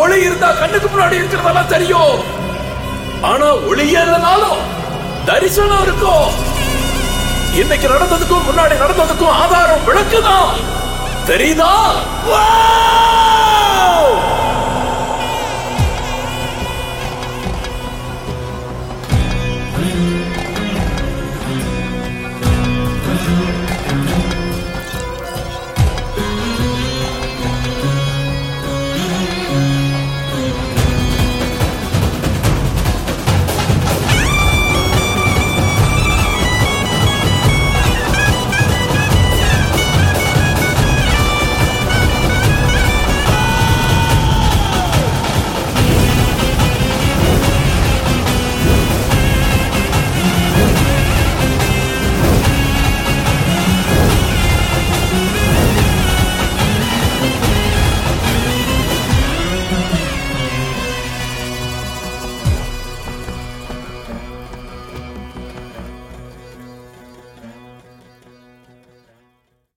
ஒளி இருந்தால் கண்ணுக்கு முன்னாடி இருக்கிறதெல்லாம் தெரியும். ஆனா ஒளியே இல்லைனாலும் தரிசனம் இருக்கும். இன்னைக்கு நடந்ததுக்கும் முன்னாடி நடந்ததுக்கும் ஆதாரம் விளக்குதான். தெரியுதா?